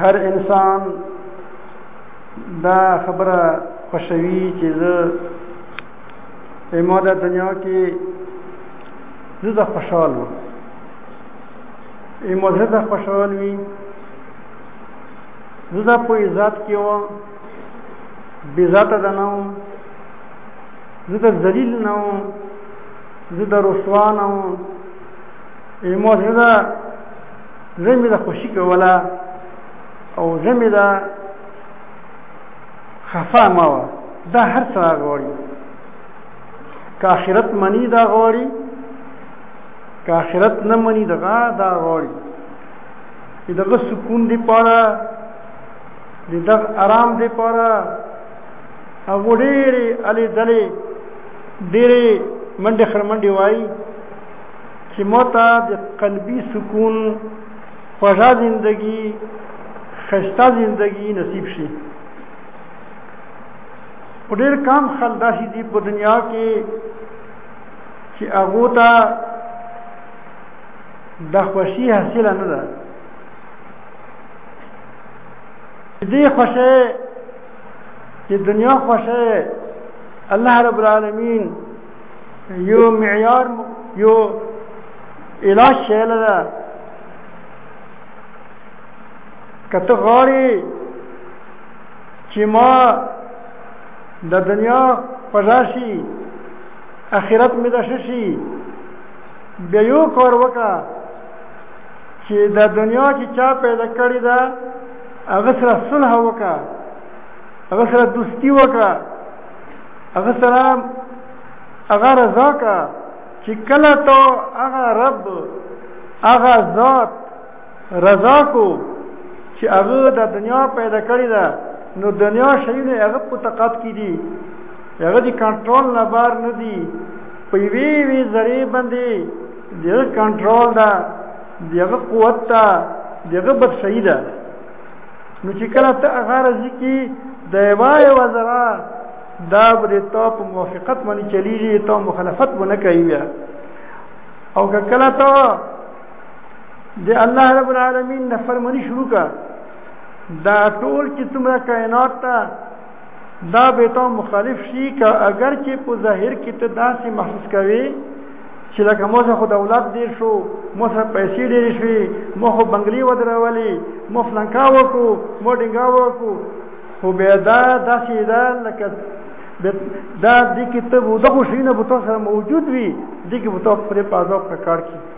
هر انسان دا خبره خوشوي چې زه په ماده دنیا کې زه د خوشحال وم ای مزه د خوشحال وي زه د په عزت کې وم بې ذاته د نه وم زه د ذلیل نه وم زه د رسوا نه وم ای مزه زړه مې د خوشي کوله او زړه مې د خفا ما وه دا هر څه غواړي که آخرت منی دا غواړي که آخرت نه منی دغه دا غواړي چې دغه سکون دی پاره د دغه آرام دی پاره او ډېرې الې دلې ډېرې منډې خرمنډې وایي چې موته د قلبي سکون خوږه زندگی خسته زندگی نصیب شي په ډېر کم خلک داسې دي په دنیا کې چې هغو ته د خوښي حاصله نه ده دې خوښۍ چې دنیا خوښۍ الله رب العالمین یو معیار یو علاج شیله ده که ته غواړې چې ما د دنیا فضا شي اخرت مې د ښه شي بیا یو کار وکړه چې د دنیا چې چا پیدا کړې ده هغه سره صلح وکړه هغه سره دوستي وکړه هغه سره هغه رضا کا چې کله ته هغه رب هغه ذات رضا کو چې هغه د دنیا پیدا کړی ده نو دنیا شي نه هغه په تقات کې دي هغه دي کنټرول نه بار نه دي په وی وی ذری باندې دغه کنټرول ده دغه قوت ده دغه بد شي ده نو چې کله ته هغه راځي کې د وای وزرا دا بر ته په موافقت باندې چلیږي ته مخالفت ونه کوي بیا او که کله ته د الله رب العالمین نفرمانی شروع کا دا ټول چې څومره کائنات ته دا به ته مخالف شي که اگر چې په ظاهر کې ته داسې محسوس کوي چې لکه مو خو دولت ډیر شو مو سره پیسې ډیر شوې مو خو بنگلي ودرولې مو فلنکا وکړو مو ډنګا وکړو خو بیا دا داسې ده لکه دا دې کې ته دغه شي نه به تاسو سره موجود وي دې کې به تاسو پرې پازو کار کوي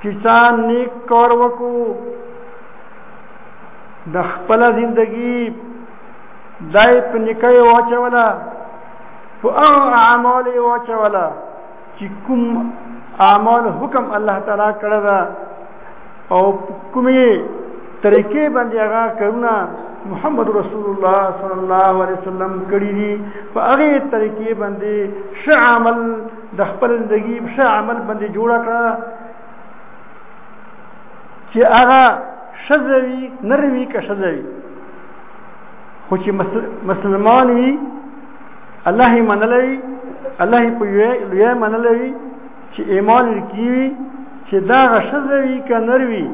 چې چا نیک کار وکړو د خپل زندگی دای په نکای واچولا په هغه اعمال واچولا چې کوم اعمال حکم الله تعالی کړی دا او کومې طریقې باندې هغه کړونه محمد رسول الله صلی الله علیه وسلم کړی دي په هغه طریقې باندې ش عمل د خپل زندگی په ښه عمل باندې جوړ کړه چې هغه شزوي نروي که شزوي خو چې مسلمان وي الله یې منلی الله یې په لوی منلی چې ایمان لکیوي چې دا غشزوي که نروي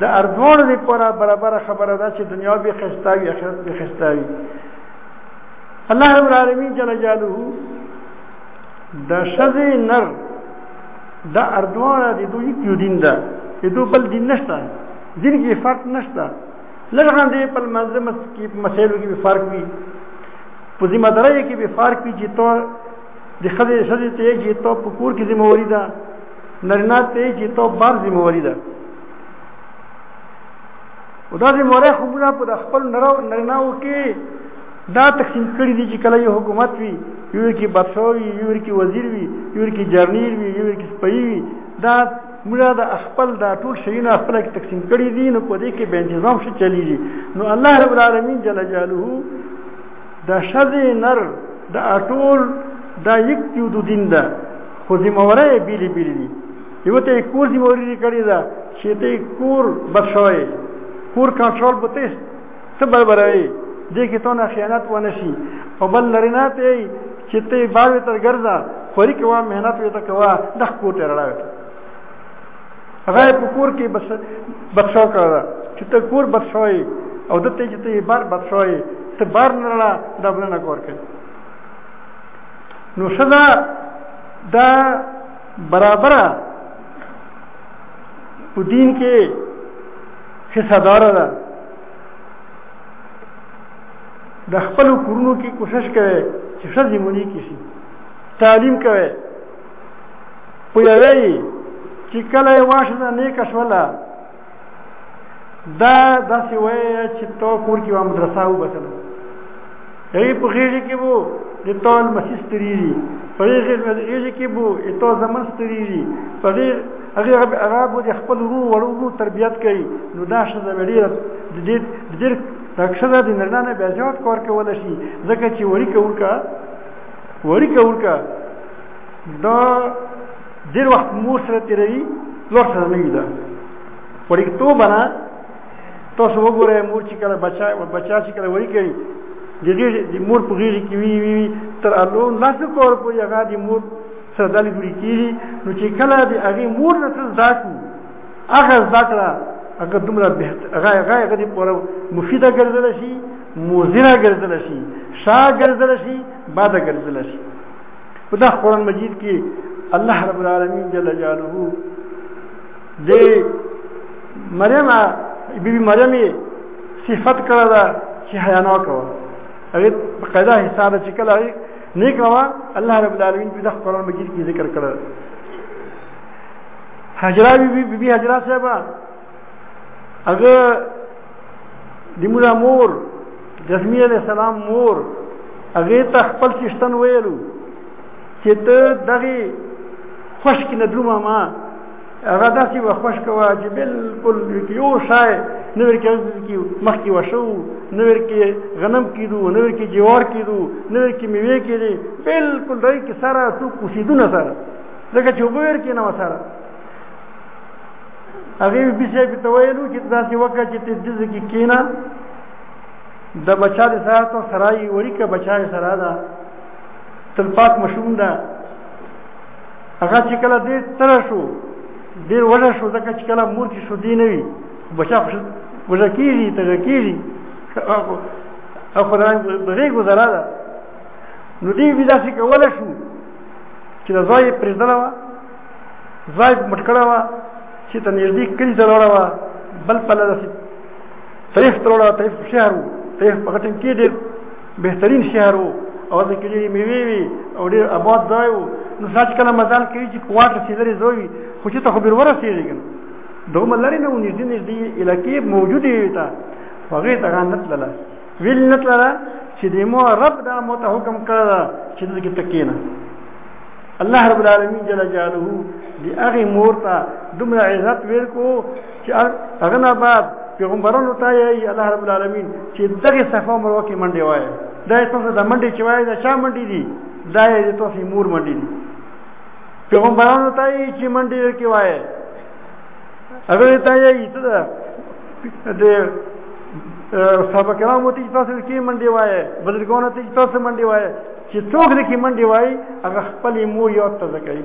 د اردوړ لپاره برابر خبره ده چې دنیا به خستاوي آخرت به خستاوي الله رب العالمین جل جلاله د شذې نر د اردوانه د دوی یو دین ده د دوی بل دین نشته دین کې فرق نشته لږه دې په منځ مس کې مسایلو کې فرق وي په ذمہ داري کې به فرق وي چې تو د خځې شذې ته یې چې تو په کور کې ذمہ واري ده نرینه ته یې چې تو بار ذمہ واري ده او دا ذمہ واري خو موږ په خپل نراو نرینه وو کې دا تقسیم کړی دي چې کله یو حکومت وي یو کې بادشاہ وي یو کې وزیر وي یو کې جرنیل وي یو کې سپی وي دا موږ دا خپل دا ټول شیونه خپل کې تقسیم کړی دي نو په دې کې به نظام شي چلیږي نو الله رب العالمین جل جلاله دا شذې نر دا ټول دا یک یو د دین دا خو زموره بیلی بیلی دي یو ته کور زموره کړی دا چې ته کور بادشاہ کور کنټرول بته څه بربروي دې کې تونه خیانت ونه شي او بل لري نه ته چې ته بار تر ګرځا خوري کوا مهنت وي ته کوا د خپل تر راوي هغه په کور کې بس بخښو کړه چې ته کور بخښوي او د ته چې ته بار بخښوي ته بار نه را د بل نه کور کوي نو شدا دا برابره په دین کې کیسه دار ده د خپل کورونو کې کوشش کوي چې شذې مونږ کې شي تعلیم کوي په یوې چې کله واښنه نیک شولا دا داسې وایي چې تو کور کې و مدرسه وبسله هغه په غیږ کې وو د تال مسیح ستریری په غیږ کې وو د تال زمن ستریری په غیږ هغه عربو د خپل ورو ورو تربیت کوي نو دا شزه ډیره د دې د دې تکشزه د نرنه نه بیا زیات کار کول شي ځکه چې وری کورکا وری کورکا دا ډیر وخت مور سره تیروي لور سره نه وي دا وړي تو بنا تاسو وګورئ مور چې کله بچا بچا چې کله وړي کوي دغه د مور په غیږ کې وی وی وی تر الو لاس کور په یغه د مور سره دل ګری کیږي نو چې کله د هغه مور نه څه ذاکو هغه ذاکره هغه دومره به هغه هغه هغه د پوره مفیده ګرځل شي موزیرا ګرځل شي شا ګرځل شي باده ګرځل شي په دا قرآن مجید کې الله رب العالمین جل جلاله د مریم بی بی مریم صفت کړه دا چې حیا نه کوه هغه په قاعده حساب چې کله نیک روا الله رب العالمین په دغه قرآن مجید کې ذکر کړه حجرا بی بی بی حجرا صاحب هغه د مولا مور جسمی علیہ السلام مور هغه ته خپل چشتن ویلو چې ته دغه خوش کې ندلو ماما هغه داسې و خوش کوه چې بالکل یو شای نه ورکې کې مخکې وشو نه ورکې غنم کېدو نه ورکې جوار کېدو نه ورکې میوې کېدې بالکل دای کې سره څو کوسیدونه سره ځکه چې وبو ورکې نه وسره هغه به شي په تویلو چې داسې وکړه چې ته دې کې کینا د بچا د سره ته سرای وری کې بچا سره ده تلپاک مشوم ده هغه چې کله دې تر شو دې وړه شو ځکه چې کله مور کې شو دې نه وي بچا خو وړه کېږي تر کېږي او خدای دې گزارا ده نو دې وی داسې کوله شو چې د ځای پرېدله وه ځای مټ کړه وه چې ته نږدې کلي ته وروړه وه بل پله داسې طریف ته وروړه طریف شهر و طریف په هغه ټیم کې ډېر بهترین شهر وو او د کې ډېرې میوې وي او ډېر آباد ځای وو نو ساج کله مزال کوي چې کوارټر چې لري زوی خو چې ته خو بیر ورسېږي کنه دومره لري نه ونږدې نږدې علاقې موجودې وي ته هغه ته غان نتلله ویل نتلله چې د مو رب دا مو ته حکم کړل چې د کې تکینه الله رب العالمین جل جلاله دی هغه مور ته دومره عزت ورکو چې هغه نه بعد پیغمبرانو ته یې الله رب العالمین چې دغه صفه مرو کې منډي وای دا تاسو د منډي چې وای دا چا منډي دي دا یې تاسو مور منډي دي پیغمبرانو ته یې چې منډي کې وای هغه ته یې ته د صحابه کرامو ته تاسو کې منډي وای بزرګانو ته تاسو منډي وای چې څوک دې کې منډي وای هغه خپل مور یو ته ځکې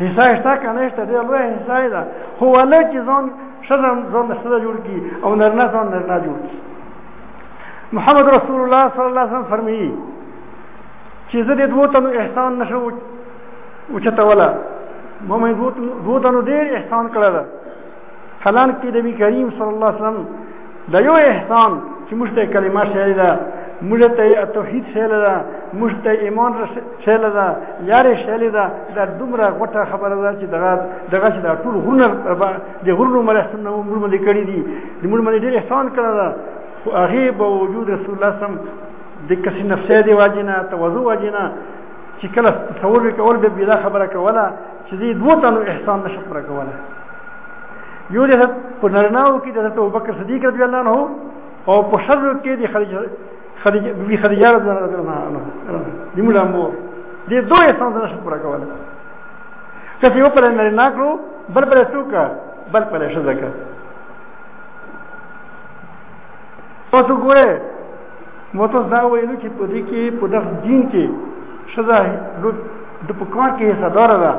حصہ شته کنه شته ډېر لوی حصہ ده خو ولې چې ځان شزم ځان سره جوړ کی او نرنه ځان نرنه جوړ کی محمد رسول الله صلی الله علیه وسلم فرمایي چې زه دې دوه تنو احسان نشو وچتوله مو مې دوه تنو ډېر احسان کړل حالان کې نبی کریم صلی الله علیه وسلم د یو احسان چې موږ ته کلمه شهید ده موږ ته توحید شهید ده موږ ته ایمان شهید ده یار شهید ده دا دومره غټه خبره ده چې دغه دغه چې دا ټول غرونه د غرونو مرحسن نو موږ باندې کړی دي د موږ باندې ډېر احسان کړی ده خو هغه به وجود رسول الله سم د کسي نفسه دی واجنه توضو واجنه چې کله تصور وکول به بلا خبره کوله چې دې دوه تنو احسان نشو پر کوله یو د په نرناو کې د حضرت ابوبکر صدیق رضی الله عنه او په شر کې د خدیجه خدیجه بی خدیجه رضی الله عنها د مولا مور دې دوه احسان نشو پر کوله که یو پر نرنا کړو بل پر څوک بل پر شذکر تاسو ګوره موته دا ویلو چې په دې کې په دغه دین کې شزا د په کار کې حصہ دار ده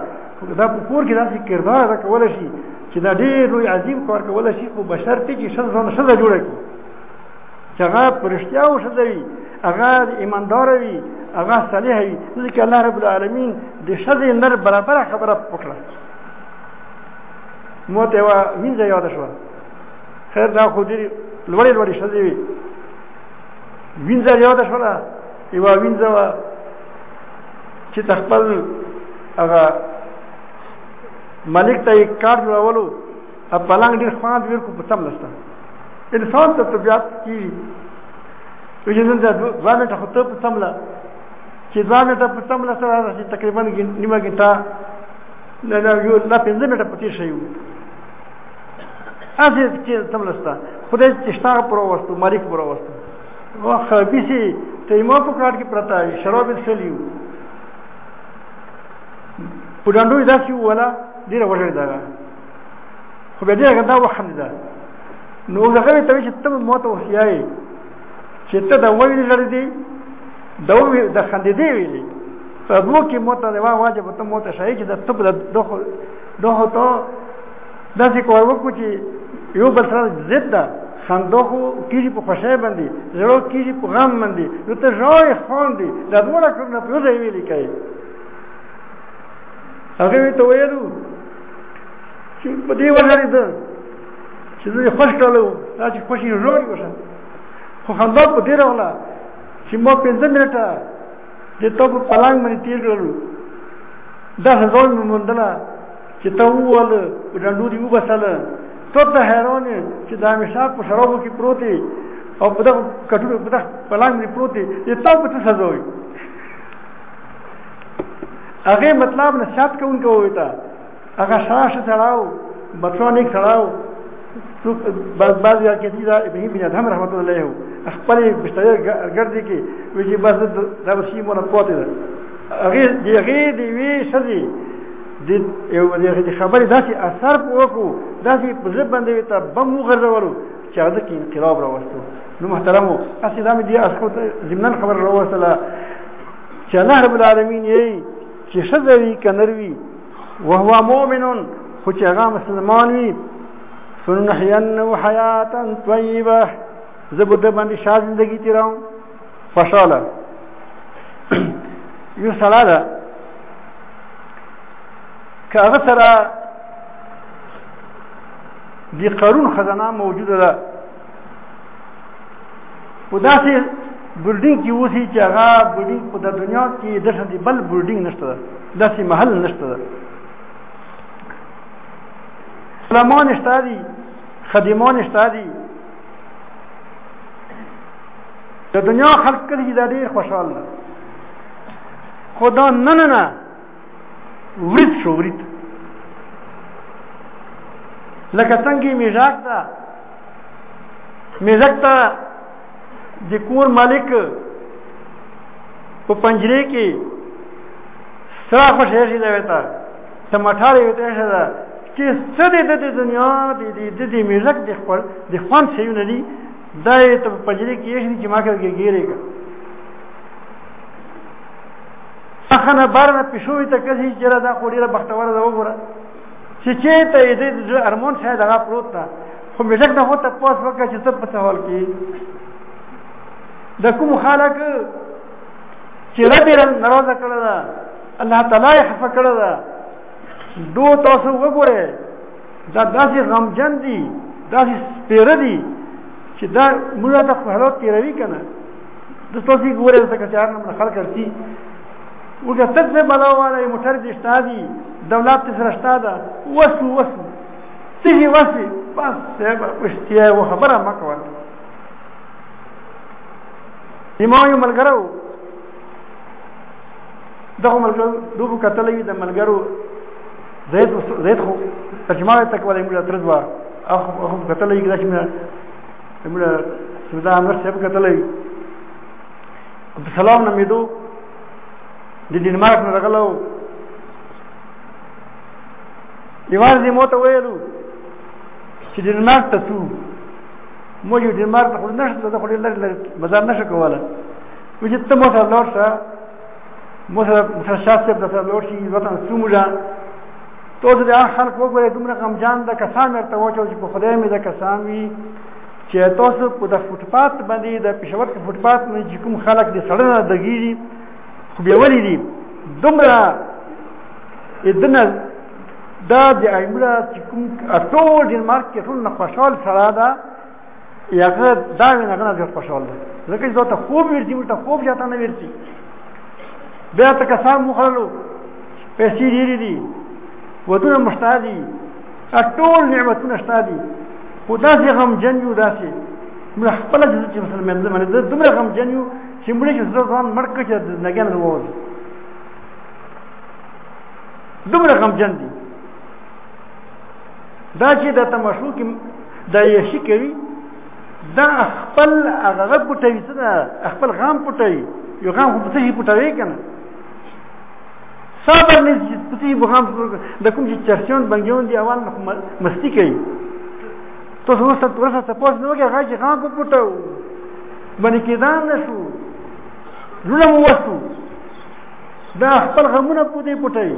دا په کور کې داسې کردار ده کول شي چې دا ډېر لوی عظیم کار کول شي خو بشر ته چې شزا ځان شزا جوړه کړي چې هغه پرشتیا او شزا وي هغه ایماندار وي هغه صالح وي ځکه الله رب العالمین د شزا نر برابر خبره وکړه موته وا وینځه یاد شوه خیر دا خو دې لوړې لوړې شزې وي وینځه یو د شولا یو وینځه وا چې تخپل هغه ملک ته یک کار جوړولو ا پلنګ ډیر خوان ور کو پتم لسته انسان ته طبيعت کی یو جنن دا ځان ته خطر پتم لا چې ځان ته پتم لسته راځي تقریبا نیمه ګټه نه نه یو لا پنځه منټه پتی شي اسې چې تم لستا خدای چې شتاغ پر وستو مالک پر وستو واخ بیسي تیمو په کاټ کې پرتا شراب سلیو پډانډو دا چې ولا ډیر وړل دا خو به دې غدا وحم ده نو هغه ته چې تم موت وسیای چې ته دا ویل لړ دی دا د خندې دی ویلې په دوه کې موت دا واجب ته موت شای چې د تب د دوه دوه ته داسې کار وکړو چې یو بل سره ضد ده خندا خو کیږي په خوشحالۍ باندې زړه کیږي په غم باندې نو ته ژاړې خاندې دا دواړه کارونه په یو ځای ویلي کوې هغه یې ته ویلو چې په دې ولاړېده چې زه یې خوش کړلو دا چې خوش یې ژاړي وشه خو خندا په دې راغله چې ما پنځه منټه د تا په پلنګ باندې تېر کړلو دا هزار مې موندله چې ته وول ډنډو دی وبسل ته ته حیران چې دا مشاب په شرابو کې پروت دی او په دغه کټونو په دغه پلان کې پروت دی چې تا په څه سزا وي هغه مطلب نه شات کوونکو وي تا هغه شاش تړاو بچو نه تړاو څوک بعض بعض یا کې دي دا ابراهيم بن ادهم رحمت الله علیه خپل بشتره ګرځي کې وی چې بس دا وسیمونه پوتې ده هغه دی هغه دی وی شذي د یو د خبرې داسې اثر په وکړو داسې په زړه باندې ته بم وغځولو چې هغه کې انقلاب راوستو نو محترمو اسی دا مې دی اسکو ته ضمن خبر راوستله چې الله رب العالمین یې چې شذوی کنروي وهو مؤمن خو چې هغه مسلمان وي فنحينه حياة طيبة زبر دبن شاد زندگی تیراؤں خوشاله یو سړی ده که هغه سره د قارون خزانه موجوده ده په داسې بلډینګ کې اوسي چې هغه بلډینګ په د دنیا کې د شان دی بل بلډینګ نشته ده داسې محل نشته ده سلمان شته دي خدمان شته دي د دنیا خلک کړي دا ډیر خوشاله ده خو دا نه نه نه ورید شو ورید لکه څنګه میژاک ته میژاک ته د کور مالک په پنجره کې سره خوشې شي دا وتا ته مټاره وته شه چې څه دې د دنیا د دې د دې ملک د خپل د خوان سيونه دي دا یې ته پجری کې یې چې ما کې ګیرې کا څخنه بارنه پښوی ته کسي چې را دا کوډیره بختور دا وګوره چې چې ته دې د ارمون شه دا پروت تا خو ملک نه هوته پوس وکړه چې څه په څه حال کې د کوم خلک چې رب ناراضه کړل الله تعالی خفه کړل دو تاسو وګوره دا داسې غمجن دي داسې سپیره دي چې دا موږ ته په حالت تیروي که نه د تاسو ګوره ځکه چې هر نمبر خلک رسي وګه تک به بلا والا موټر دې شته دي دولت دې سره شته ده وسو وسو څه یې وسي بس صاحب پښتیا و خبره مکوه ایمه یو ملګرو دغه ملګرو دوبو کتلې د ملګرو زید زید خو ترجمه ته کولای موږ تر ځوا اخ اخ کتلې کې داسې موږ سودا امر صاحب کتلې په سلام نه میدو د ډنمارک نه راغلو یوار دې مو ته ویلو چې ډنمارک ته څو مو یو ډنمارک ته خو نشته ته خو لري مزار نشه کوله وجه ته مو سره لور سره مو سره مشر شاه صاحب د سره لور شي وطن سومولا ته د هغه خلک وګورې دومره غمجان د کسان مرته وچو چې په خدای مې د کسان وي چې تاسو په د فوټپات باندې د پېښور کې فوټپات نه چې کوم خلک د سړنه دګیږي خو بیا ولې دي دومره ادنه دا د ایمره چې کوم ټول ډنمارک کې ټول نه خوشحال سره ده یغه دا وینه غنا زیات خوشاله ده ځکه چې ته خوب ورتي ورته خوب ځاته نه ورتي بیا ته کسان مخالو پیسې ډېرې دي ودونه مشته دي ټول نعمتونه شته دي خو داسې غمجن یو داسې موږ خپله د چې مسلمان زمانه د دومره غمجن یو چې موږ چې زړه ځان مړ کړ چې د نګیان ووځي دومره غمجن دي دا چې د تماشو کې دا یې شي کوي دا خپل هغه غږ پټوي څه ده خپل غام پټوي یو غام خو پسې پټوي کنه صبر نه چې پسې بغام د کوم چې چرچون بنګیون دی اوان مستی کوي تو څه وسه تر څه پوس نه وګه غاجي غام کو پټو باندې کېدان نشو لونه مو وستو دا خپل غمونه پوتې پټوي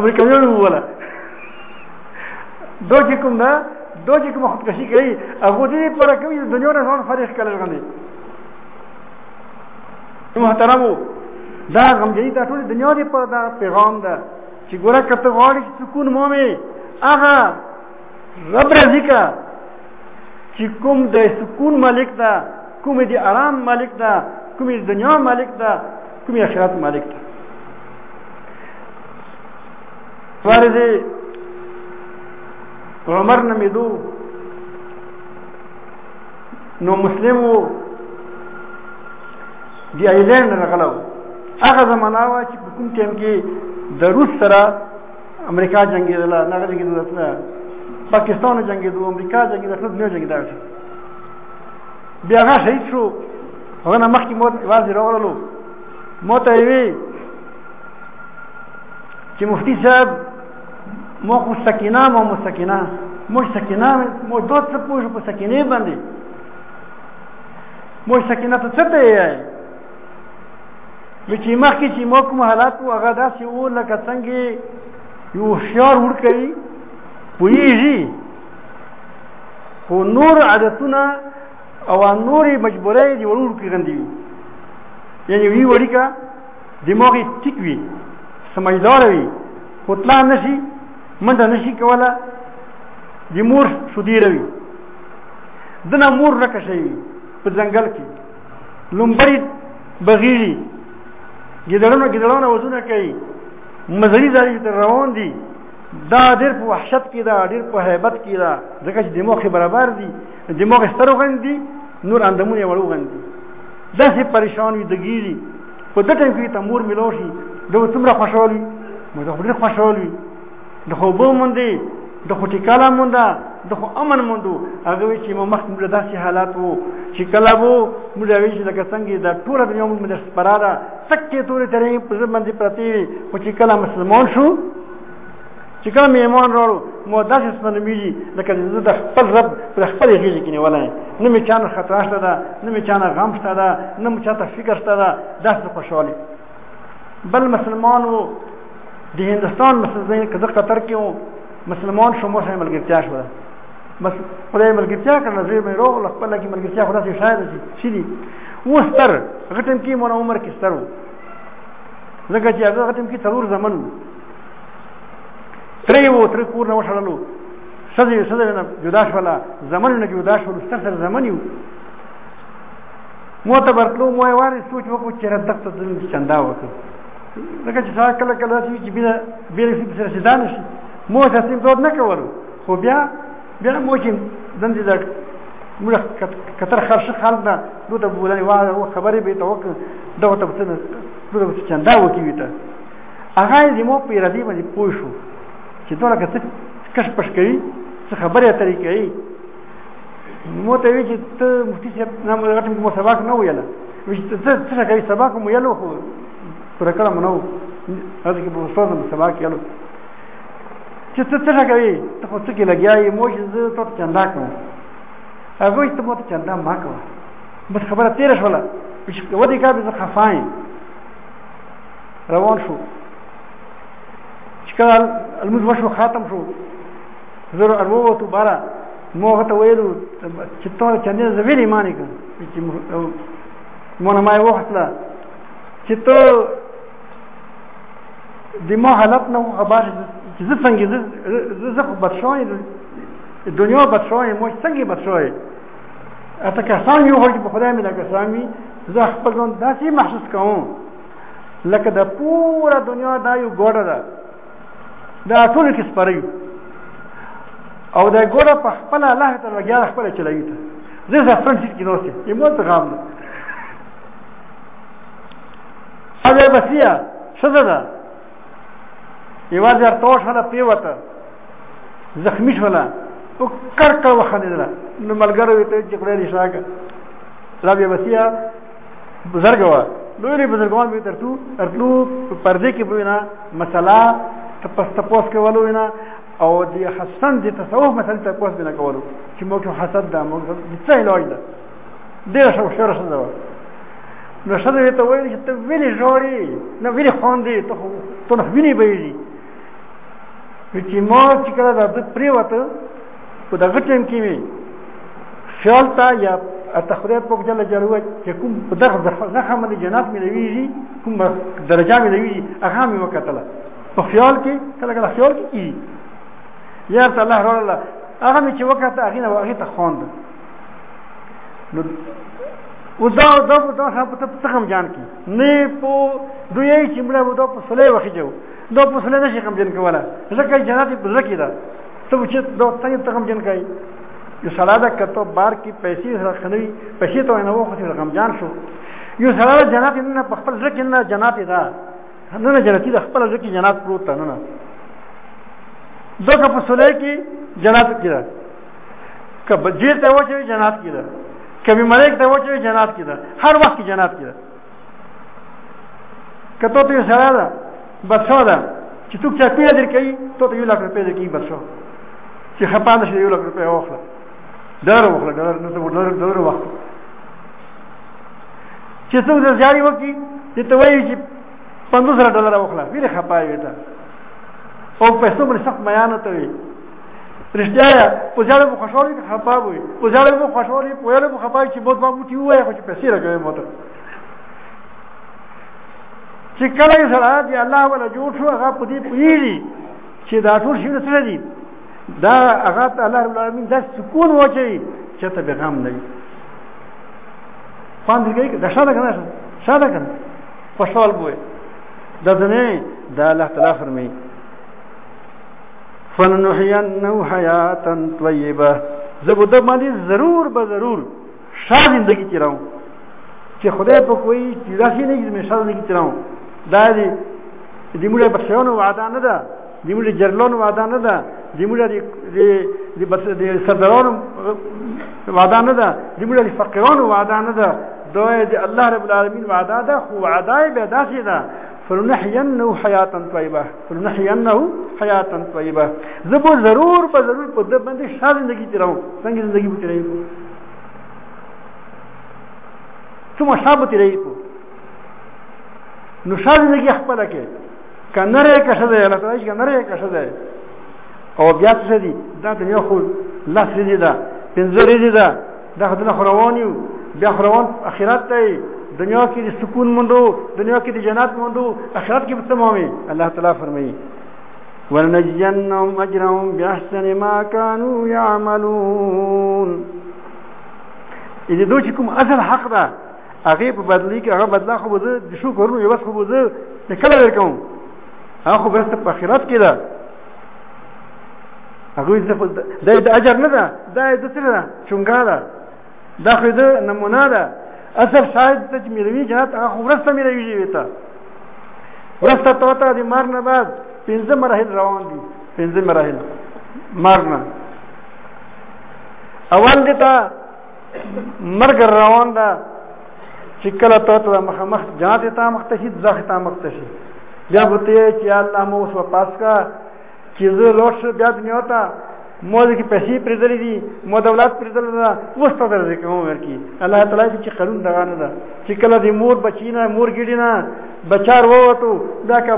امریکایانو ولا دوی چې کوم ده دوی چې کوم خودکشي کوي هغه دې پر کوي د دنیا نه ځان فارغ کړل غندي محترمو دا غمجنی دا ټول دنیا دې پر دا پیغام ده چې ګوره کته غواړي چې سکون مومي هغه رب راضي کا چې کوم د سکون مالک ده کوم د آرام مالک ده کوم د دنیا مالک ده کومې اخرت مالک ته فرض عمر نمیدو نو مسلم وو دی ایلند راغلو هغه زمانہ وا چې په کوم ټیم کې د روس سره امریکا جنگیدله نه جنگیدله نه پاکستان جنگیدو امریکا جنگیدله نه جنگیدله بیا هغه شهید شو هغه نه مخکې مو واځي راولو مو ته وی چې مفتی صاحب مو خو سکینه مو مسکینه مو سکینه مو دوه څه پوه په سکینه باندې مو سکینه ته څه دی وی چې مخکې چې مو کوم حالات وو هغه داسې وو لکه څنګه یو هوښیار ورکوي پوهېږي خو نور عادتونه او نورې مجبورې دی ورور کې غندي یعنی وی وړي کا دماغي ټیک وي سمجدار وي خطلا نشي منډه نشي کوله د مور شودیره وي دنه مور رکه شي په ځنګل کې لومبري بغیری ګډړنو ګډړونه وزونه کوي مزري زاري تر روان دي دا ډېر په وحشت کې دا ډېر په هیبت کې دا ځکه چې دماغ برابر دي د موږ سترو غندي نور اندمونه وړو غندي داسې پریشان وي د ګیری په دې ټیم کې ته مور ملو شي د څومره خوشحال وي مو د خپل خوشحال وي د خوبو مونږ دی د خو ټیکاله مونږ ده د خو امن مونږ دو هغه وی چې مو مخ مونږ داسې حالات وو چې کله وو مونږ وی چې لکه څنګه دا ټول دنیا مونږ مونږ سپرا ده تکې تورې ترې په ځمن دي پرتی خو چې کله مسلمان شو چې کله مې ایمان راوړو مو داسې سمنمېږي لکه زه د خپل رب پر خپل غېږې کې نیولی یم نه مې چا نه خطا شته ده نه مې چا نه غم شته ده نه مې چا ته فکر شته ده داسې خوشحالي بل مسلمان و د هندوستان مسلمان که زه قطر کې وم مسلمان شو مور سره ملګرتیا شوه بس خدای ملګرتیا کړله زوی مې روغ له خپله کې ملګرتیا خو داسې شاید چې څه دي و ستر هغه ټایم کې مونه عمر کې ستر و ځکه چې هغه ټایم کې څلور زمن و ترې وو تر کور نه وشړلو سزه یې سزه نه جدا شولا زمن نه جدا شول ستر سر زمن یو مو ته برتلو مو یې واري سوچ وکړو چې رد تخت دل چندا وکړو لکه چې ساعت کله کله چې چې بیا بیا سي سره سیدان شي مو ته سیم دود نه کولو خو بیا بیا مو چې دند دې موږ کتر خرش خال نه دوی ته بولنی واه خبرې به توکل دوی ته څه دوی ته چندا وکړي هغه یې زموږ په ارادې باندې پوه شو چې دوه لکه څه کش پش کوي څه خبرې اترې کوي مو ته وی چې ته مفتي صاحب نه مو غټم کوم سبق نه ویل وی چې ته څه کوي سبق مو یلو خو پر کړه مو نو هغه کې په استاد مو سبق یلو چې ته څه کوي ته خو څه کې لګیا یې مو چې زه ته چندا کوم هغه ته مو ته چندا ما کوم بس خبره تیر شوله چې ودی کا به خفاین روان شو چې کله المز وشو خاتم شو زر اروو تو بارا مو هغه ته ویلو چې ته چنې زویلې معنی کړ چې مونږ ما وخت لا چې ته د ما حالت نه خبر چې زه څنګه زه زه بچوي دنیا بچوي مو څنګه بچوي اته که سامي هو چې په خدای مې لکه سامي زه خپل ځان داسې محسوس کوم لکه د پوره دنیا دا یو ګوډه ده دا ټول کې سپری او دا ګوډه په خپل الله ته لګیا خپل چلایي ته زه زفرن چې کې نوسه یې مو ته غام نه هغه بسیا شزه ده یوازې ارتوش هله پیوته زخمی شوله او کر کر وخندله نو ملګرو ته چې کړی شاګه رابیا بسیا بزرګ و لوی لوی بزرګوان به ترتو ترتلو پردې کې به نه مسله تپس تپوس کولو نه او د حسن د تصوف مسله تپوس به نه کولو چې موږ حسد ده موږ څه علاج ده ډېر شو شر شو ده نو شته ته وایي چې ته ویلې جوړي نو ویلې خوندې ته ته نه ویني به چې ما چې کله د پریوته په دغه ټیم کې وي خیال ته یا تخریب په جل جلاله چې کوم په دغه زخم باندې جنات مې لويږي کوم درجه مې لويږي هغه مې وکړه په خیال کې کله کله خیال کې کی یا الله رولا هغه مې چې وکړه هغه نه هغه ته خوند نو او دا دا دا هم په څه جان کې نه په دوی چې موږ دا په سلې وخت جو دا په سلې نشي کم جن کوله ځکه جنات په ځکه ده ته وچې دا څنګه ته غمجن کوي یو سړی ده که ته بار کې پیسې سره ښه نه وي پیسې ته وایي نه وخت سره غمجان شو یو سړی ده جنت نه په خپل زړه کې نه جنت ده نه نه جنتي ده خپل زړه کې جنت پروت ده نه نه ځکه په سولې کې جنت کې ده که جیل ته وچوي جنت کې ده که بیمارۍ ته وچوي جنت کې ده هر وخت کې جنت کې ده که تو ته سره ده بچو ده چې څوک چا پیدا در کوي تو ته یو لک روپۍ درکوي بچو چې خپه نه شي یو لک روپۍ واخله ډالر واخله ډالر نه ته ډالر ډالر واخله چې څوک د زیاري وکړي چې ته وایي چې پنځوس زره ډالر واخله ویلې خپه وي ته او پیسو باندې سخت میانه ته وي رښتیا یا په ځاړه په خوشاله کې خپه وي په ځاړه په خوشاله په یاله په خپه چې مو دوه موټي وای خو چې پیسې راګوي مو ته چې کله یې سره دی الله ولا جوړ شو هغه په دې پیری چې دا ټول شي سره دي دا هغه ته الله رب العالمین دا سکون وچی چې ته به غم نه وي خوان دې کې دا شاده کنه شاده کنه خوشاله بوي دا ځنه دا الله تعالی فرمایي فلنحینه حیاتا طیبه زه به د باندې ضرور به ضرور ښه زندگی تیراوم چې خدای په کوی چې داسې نه کېږي ښه زندگی تیراوم دا دی د موږ په شیانو وعده نه ده د موږ جرلون وعده نه ده د موږ د بس د سردارانو وعده نه ده د موږ د فقیرانو وعده نه ده دوی د الله رب العالمین وعده ده خو وعده به داسې ده فلنحینه حیاتا طیبه فلنحینه حیاتا طیبه زه به ضرور په ضرور په د باندې ښه زندگی تیروم څنګه زندگی به تیروي کو څومره ښه به تیروي کو نو ښه زندگی خپله کې که نری که ښځه یې الله تعالی چې که نری یې که ښځه یې او بیا څه دي دا دنیا خو لس ورځې ده پنځه ورځې ده دا خدونه خروان یو بیا خروان اخرت ته دنیا کې د سکون موندو دنیا کې د جنت موندو اخرت کې څه مومي الله تعالی فرمایي ولنجزينهم اجرهم باحسن ما كانوا يعملون اذا دوی چې کوم اصل حق ده هغه په بدلی کې هغه بدلا خو به د شو کورونو یو بس خو به د کله ورکوم هغه خو برسته په اخرت کې ده هغه د د اجر نه ده دا د څه ده چونګا ده دا خو د نمونه ده اصل شاید ته چې ملوي جنت هغه ورسته ملوي جوي ته ورسته ته ته د مار نه بعد پنځه مراحل روان دي پنځه مراحل مار نه اول دې ته مرګ روان ده چې کله ته ته مخامخ جنت ته مخ ته شي ځخ ته مخ ته شي بیا به ته چې الله مو وسو پاس کا چې زه لوټ شو بیا دنیا وتا مو دې پیسې پرېدلې دي مو دولت پرېدلې ده اوس ته درځي کوم ورکی الله تعالی چې قانون دغه نه ده چې کله دې مور بچی نه مور ګډی نه بچار ووتو دا که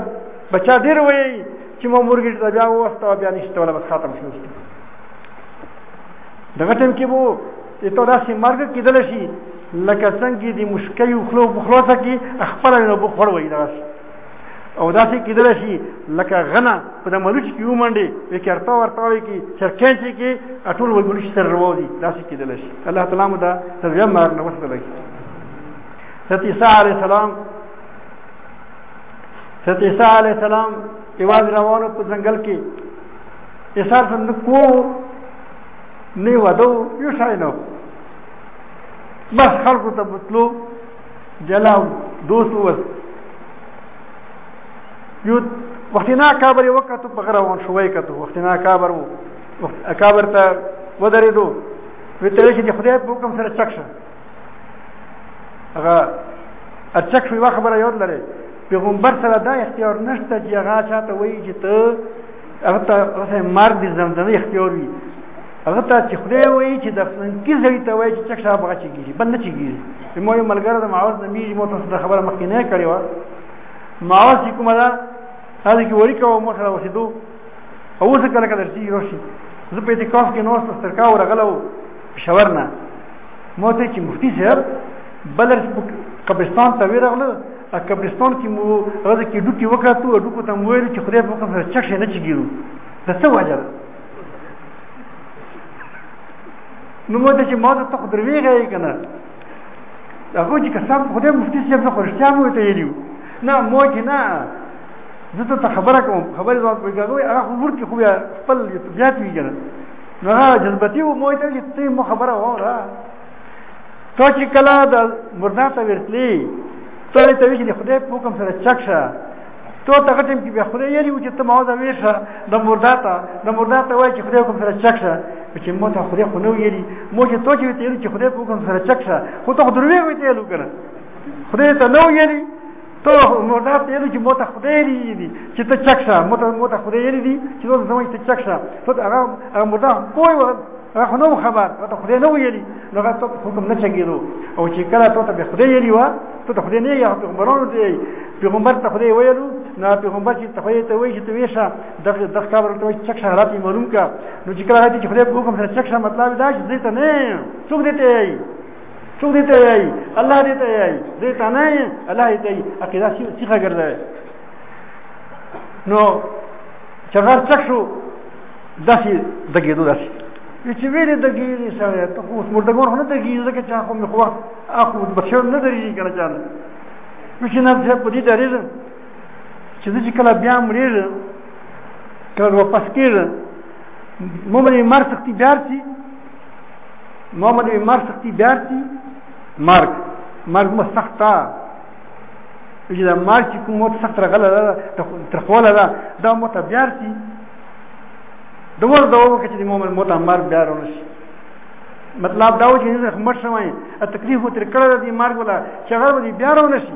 بچا ډیر وایي چې مو مورګیټ ته بیا وسته بیا نشته ولا بس ختم شو دغه ټیم کې وو چې ته داسې مرګ کېدل شي لکه څنګه دې مشکې او خلو بخلوصه کې خپل نه بخور وای دغه او داسې کېدل شي لکه غنه په د ملوچ کې ومنډي په کرتا ورته وي کې چرکان چې کې اټول وګړي سره وروي داسې کېدل شي الله تعالی مو دا تزویم مار نه وسته لګي ستی علیہ السلام حضرت عیسی علی السلام یواز روانو په ځنګل کې عیسی سم نو کو نه ودو یو شای نو بس خلکو ته بتلو جلاو دوست وس یو وختنا کابر یو وخت په غروان شوې کته وختنا کابر وو اکابر ته ودرېدو وی ته چې خدای په حکم سره چک شه هغه اچک شوی وخت خبره یاد لري پیغمبر سره دا اختیار نشته چې هغه چاته وایي چې ته هغه ته اوسه مرګ دې زمزمه اختیار وي هغه ته چې خدای وایي چې د فلنکي ځای ته وایي چې چک شابه غچ کیږي بل نه چیږي مو یو ملګری د معاوض نه میږي مو تاسو خبره مخکې نه کړې و معاوض کومه ده هغه کې وړي کوم مخ راوسېدو او اوس کله کله چې راشي زه په اعتکاف کې نوست سرکا ورغلو پښور نه مو ته چې مفتی صاحب بلر قبرستان ته ورغله ا قبرستان کې مو راځي کې ډوکی وکړو او ډوکو ته مو ویل چې خدای په قسم چک شي نه چګیرو د څه وجه نو مو ته چې ما ته خو درویږي کنه هغه چې قسم خدای مفتی صاحب خو رښتیا مو ته ویلو نه مو چې نه زه ته خبره کوم خبره ځواب کوي هغه هغه عمر کې خو بیا خپل طبيعت وی کنه نو هغه جذبتي و مو ته چې ته مو خبره وره ته چې کله د مردا ته ورتلی ته ته وی چې خدای په کوم سره چک شه ته ته غټم کې بیا خدای یې چې ته ماوزه ویشه د مردا ته د مردا ته وای چې خدای کوم سره چک شه چې مو ته خدای خو نو یې مو چې ته چې ته چې خدای په کوم سره چک شه خو ته دروي وي ته لو کنه خدای ته نو یې ته مردا ته یلو چې موته خدای لري دي چې ته چک شه موته موته خدای لري دي چې نو زموږ ته چک شه ته هغه هغه مردا پوي و هغه نو خبر ته خدای نو ویلي نو هغه ته حکم نه چګیدو او چې کله ته به خدای لري و ته ته خدای نه یا پیغمبرانو دی پیغمبر ته خدای ویلو نه پیغمبر چې ته خدای ته وایي چې ته ویشه د د خبر ته وایي چک شه حالات معلوم کا نو چې کله هغه چې خدای په حکم سره چک شه مطلب دا چې زه ته نه څوک دې ته څوک دې ته یایي الله دې ته یایي دې ته نه یې الله دې ته یایي عقیده سیخه ګرځوي نو چې غر چک شو داسې دګېدو داسې چې ویلې دګېږي سړی ته خو اوس مردګون خو نه دګېږي ځکه چې خو مې خو وخت اخو بچیو نه درېږي که نه چا نه نو چې نه صاحب په دې درېږم چې زه چې کله بیا مرېږم کله واپس کېږم ممرې مر سختي بیا رسي محمد بن مارک سختی بیارتی مارک مارک ما سختا چې دا مارک چې کوم وخت سخت راغله ده ترخوله ده دا مو ته بیارتی د ور دا وکړه چې محمد مو ته مارک بیارونه شي مطلب دا و چې نه خمر شوی تکلیف تر کړه د مارک ولا چې هغه بیا راونه شي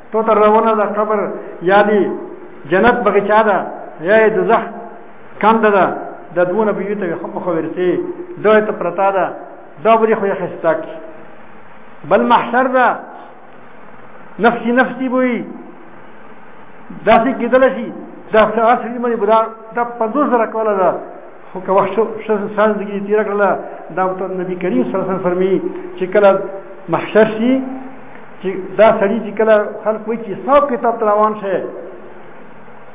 تو ته روانه ده قبر یا دی جنت بغچا ده یا یې دوزخ کند ده د دوه نبیو ته خو خو ورته دوی ته پرتا ده دا بری خو یې خستا کی بل محشر ده نفسی نفسی بوئی داسې کېدل شي دا اصلي مې بدا دا 50 زره کوله ده خو که وخت شل سال زندگی تیر کړله دا نبی کریم صلی الله علیه وسلم فرمی چې کله محشر شي چې دا سړی چې کله خلک وایي چې حساب کتاب ته روان شي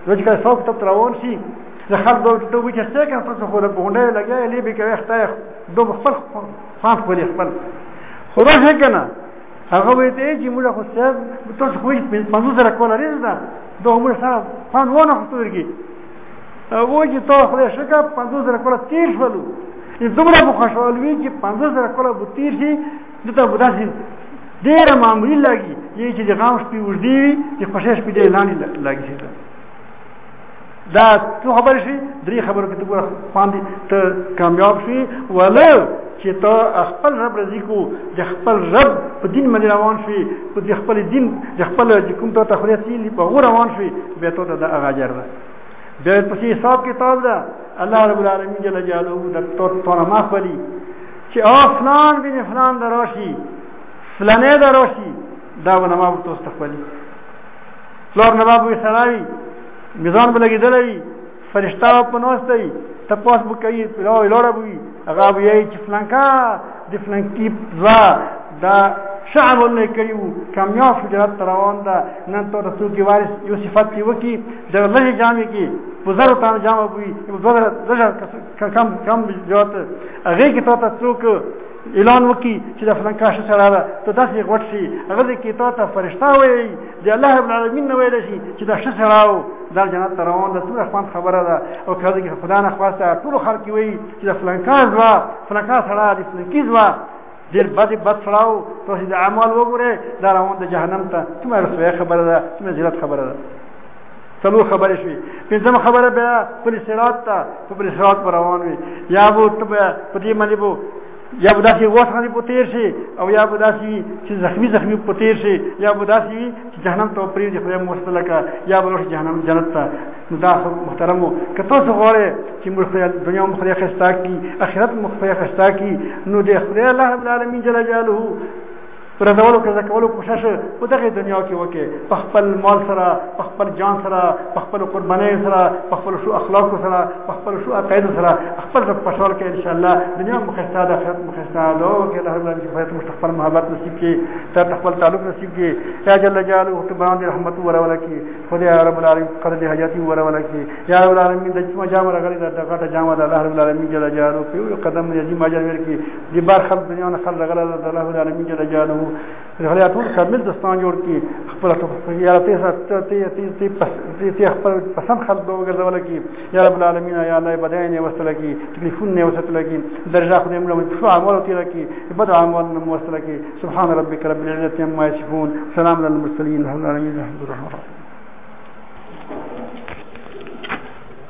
نو چې کله حساب کتاب ته روان شي د خلک به ورته وایي چې څه کوم تاسو خو د غونډې لګیا یې به کوي خدای دوه خپل خان خپل خپل خو راځه کنه هغه وایي ته چې موږ خو څه تاسو خو یې پنځوس زره کولري ده دوه موږ سره فان ونه خو تورګي هغوی چې تا خدای ښه کړه پنځوس زره کاله تېر شولو چې دومره به خوشحال وي چې پنځوس زره کاله به تېر شي دلته به داسې ډېره معمولي لګي یې چې د غم شپې اوږدې وي د خوښۍ شپې ډېرې لاندې لګي شي دا څو خبرې شي درې خبرو کې ته ګوره خوند ته کامیاب شي ولو چې ته خپل رب رضی کو د خپل رب په دین باندې روان شي په د خپل دین د خپل د کوم ته تخلیه سیلی په غو روان شي به ته ته د هغه اجر ده بیا په حساب کتاب ده الله رب العالمین جل جلاله د تو تو ما خلی چې افلان بن فلان دراشي فلانه دراشي دا ونه ما تاسو تخلی فلور نبابو سراوی میزان بلګیدلوی فرشتہ په نوسته ای تپوس به کوي لو لوړه وي هغه به یې چې فلانکا د فلانکی ځا دا شعب نه کړیو کامیاب شو جنت ته روان ده نن ته رسول کی وارث یو صفت یو کی د الله جامع کی بزر ته جامع وي بزر دغه کم کم جوات هغه کی ته څوک اعلان وکي چې د فلانکا شو سره ده ته داسې غوټ شي هغه کی ته فرشتہ وایي د الله رب العالمین نه ویل شي چې دا ښه سره او دا جنت ته روان ده څومره خوند خبره ده او که دې خدا نه خواسته ټول خلک وایي چې دا فلان کار ځوا فلان کار سره دې فلان کی ځوا ډېر بد بد سره او تاسو د اعمال وګوره دا روان ده جهنم ته څومره رسوي خبره ده څومره ذلت خبره ده څلور خبرې شوې پنځمه خبره بیا پولیس رات ته په پولیس رات پر روان وي یا به په دې باندې به یا به داسې وخت باندې په تیر شي او یا به داسې وي چې زخمی زخمی په تیر شي یا به داسې وي چې جهنم ته پرې دي خدای مو وسله کا یا به ورشي جهنم جنت ته نو دا محترمو که تاسو غواړئ چې موږ خدای دنیا مو خدای خستا کی اخرت مو خدای خستا کی نو د خدای الله رب العالمین جل جلاله رضولو کې زکولو کوشش په دغه دنیا کې وکي په خپل مال سره په خپل جان سره په خپل قربانۍ سره په خپل شو اخلاق سره په خپل شو عقاید سره خپل رب پښور کې ان شاء الله دنیا مخستا د اخرت مخستا لو کې له الله کې فیت مستقبل محبت نصیب کې تر خپل تعلق نصیب کې یا جل جلاله او تبان دې رحمت وره ولا کې خدای رب العالمین قدر دې حیاتی وره ولا کې یا رب العالمین د جامه راغلي د غټه جامه د الله رب العالمین جل جلاله په قدم دې جمع جوړ کې دې بار خلک دنیا نه خلک غلا ده الله تعالی من جل جلاله غلا ټول کامل دستان جوړ کی خپل ته یا ته ته ته ته پس ته خپل پسند خلک به وګرځول کی یا رب العالمین یا الله بدای نه وصل کی تلیفون نه وصل کی درجه خو دې موږ شو عمل تیر کی بد عمل نه وصل کی سبحان ربک رب العزه عما یصفون سلام علی المرسلین الحمد لله رب العالمین